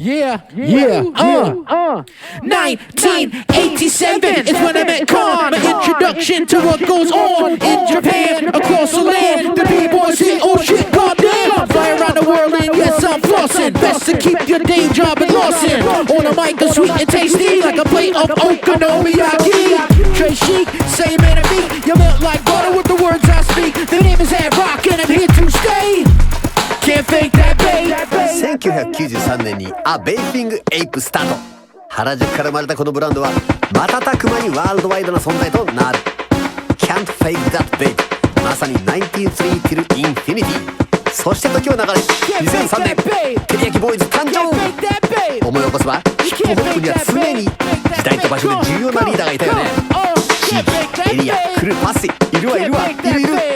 Yeah, yeah, uh, uh. 1987 is when I met Khan. My introduction to what goes on in Japan, across the land. The B-boys hit, oh shit, goddamn. Fly around the world and yes, I'm flossing. Best to keep your day job and Lawson. On a mic, the sweet and tasty, like a plate of okonomiyaki. 1993年にア・ベイフィング・エイプスタート。原宿から生まれたこのブランドは瞬く間にワールドワイドな存在となる。Can't fake that babe まさに1930 till infinity そして時は流れ2003年テリヤキボーイズ誕生。思い起こせばヒップホップには常に時代と場所で重要なリーダーがいたよね。地域エリア来るパスいるはいるはいる。いる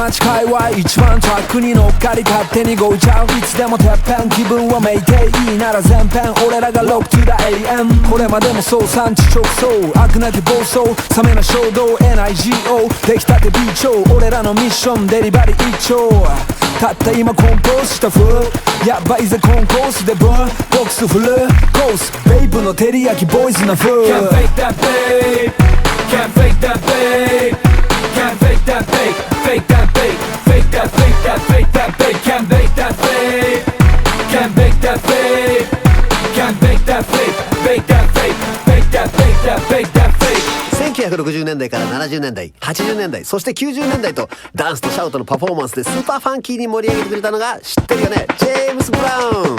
Yeah この街界隈一番トラックに乗っかり勝手にゴーちゃういつでもてっぺん気分はめいていいなら全編俺らがロック to the AM これまでもそう産地直送悪なき暴走冷めな衝動 NIGO 出来たて B 長俺らのミッションデリバリー一丁たった今コンポーズした風。やばいぜコンコースでブー。ボックスフルコースベイブの照り焼きボーイズな風。Can't fake that babe 1960年代から70年代80年代そして90年代とダンスとシャウトのパフォーマンスでスーパーファンキーに盛り上げてくれたのが知ってるよね？ジェームス・ブラウン。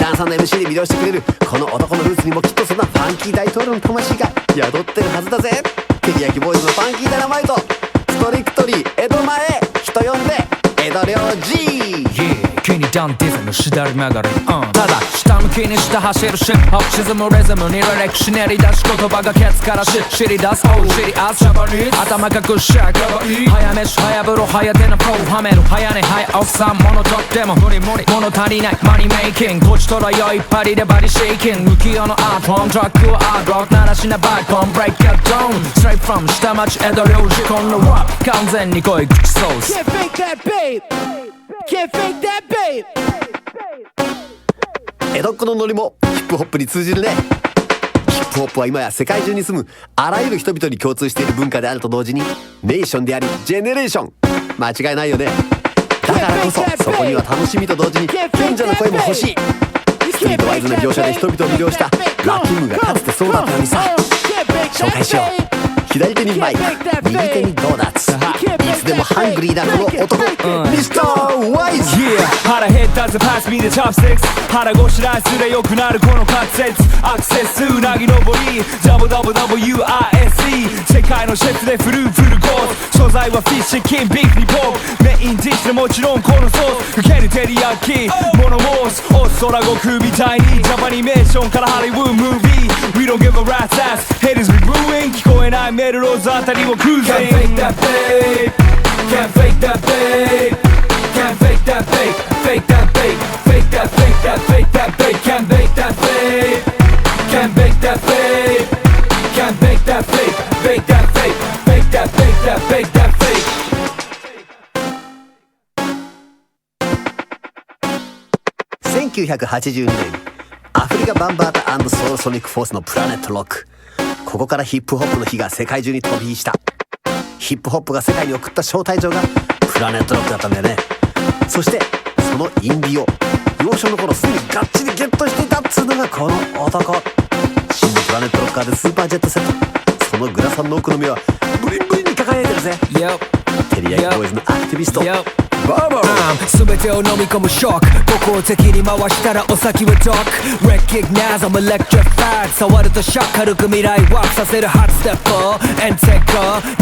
ダンサーの MC で魅了してくれるこの男のルーツにもきっとそんなファンキー大統領の魂が宿ってるはずだぜ。テリヤキボーイズのファンキーダイナマイト。ストリクトリー江戸前人呼んで江戸領 G ダンディズム左曲がり、うん、ただ下向きに下走るシップ沈むリズムにリレクシ練り出し言葉がケツからし知り出す Oh 知り合す頭隠しゃ早飯早風呂早手のプロはめる早寝早奥さん物とっても無理無理物足りないマニメイキングこちとらよいっぱりでバディシェイキング浮世のアートホームトラックはアートロック鳴らしなバイコンブレイクアドーン Straight from 下町江戸領事このラップ完全に恋口ソース Can't fake that babe. Can't fake that babe. 江戸っ子のノリもヒップホップに通じるね。ヒップホップは今や世界中に住むあらゆる人々に共通している文化であると同時にネーションでありジェネレーション。間違いないよね。だからこそそこには楽しみと同時に賢者の声も欲しい。ストリートワイズな描写で人々を魅了したラキングがかつてそうだったのにさ紹介しよう。左手にマイク右手にドーナツ。いつでもハングリーなこの男。ミスターワイ腹減ったぜ pass me the chopsticks 腹ごしらえすれ良くなるこの滑舌。アクセスうなぎ登り。WWWISE 世界のシェフでフルーフルコース。素材はフィッシュキンビーフにポーク。メインディッシュでもちろんこのソース。かける照り焼きモノモース。オス空悟空みたいにジャパニメーションからハリウッドムービー。We don't give a rat's ass. Haters be booing 聞こえないメロローズあたりをクルーズ Can't fake that babe Can't fake that babe fake that babe Fake that babe Fake that fake that fake that babe Can't fake that babe Can't fake that babe Can't fake that fake Fake that fake Fake that fake that fake that fake 1982年アフリカ・バンバータソウルソニック・フォースのプラネット・ロックここからヒップホップの火が世界中に飛び火したヒップホップが世界に送った招待状がラネットロックだったんだよね。そしてそのインディを幼少の頃すでにがっちりゲットしていたっつうのがこの男。真のプラネットロッカーでスーパージェットセット。そのグラサンの奥の目はブリンブリンに輝いてるぜ。テリヤキボーイズのアクティビスト。バーバー。すべてを飲み込むショック。僕を敵に回したらお先はドック。Recognize I'm electrified 触るとショック軽く未来ワークさせるハットステップ。Take a なる when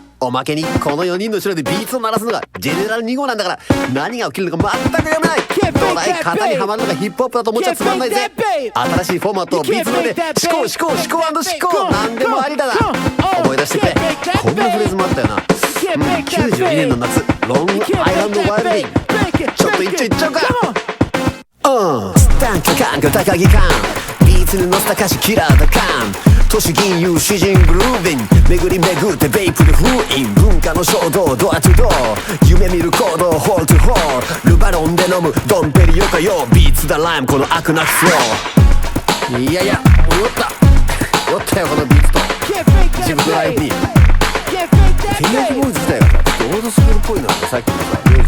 おまけにこの4人の後ろでビーツを鳴らすのがジェネラル2号なんだから何が起きるのか全く読めない。どうだい型にはまるのがヒップホップだと思っちゃつまんないぜ。新しいフォーマットをビーツの上で思考思考思考思考何でもありだな。思い出してくれ。こんなフレーズもあったよな。92年の夏ロングアイランドワイルディちょっと一丁いっちゃうか。うんスタンカカンカ高木感ビーツに乗せた歌詞キラーだ感都市銀融詩人グルービン巡り巡ってベイプで封印文化の衝動ドアトゥドア夢見る行動ホールトゥホールルバロンで飲むドンペリよかよビーツだライムこの悪なきフローいやいや酔った酔ったよこのビーツと自分のライブにケンヤキボーイズ自体がちょっとオールドスクールっぽいなさっきもさ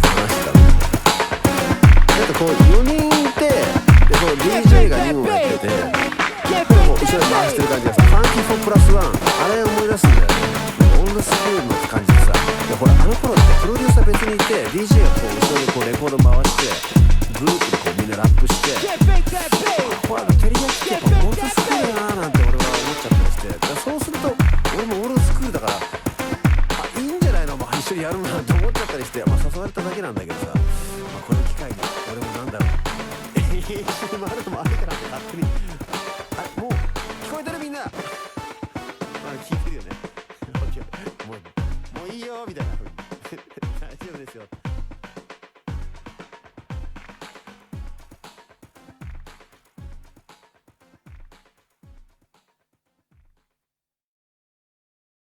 これ回してる感じがさファンキー4プラス1あれ思い出すんだよねオールドスクールの感じでさでほらあの頃ってプロデューサー別にいて DJ がこう後ろでこうレコード回してグループでこうみんなラップしてほらテリヤキってやっぱオールドスクールだなーなんて俺は思っちゃったりしてだからそうすると俺もオールドスクールだからあいいんじゃないの、まあ、一緒にやるなって思っちゃったりして、まあ、誘われただけなんだけどさ、まあ、この機会に俺もなんだろう一緒に回るのもあるからって勝手によみたいな。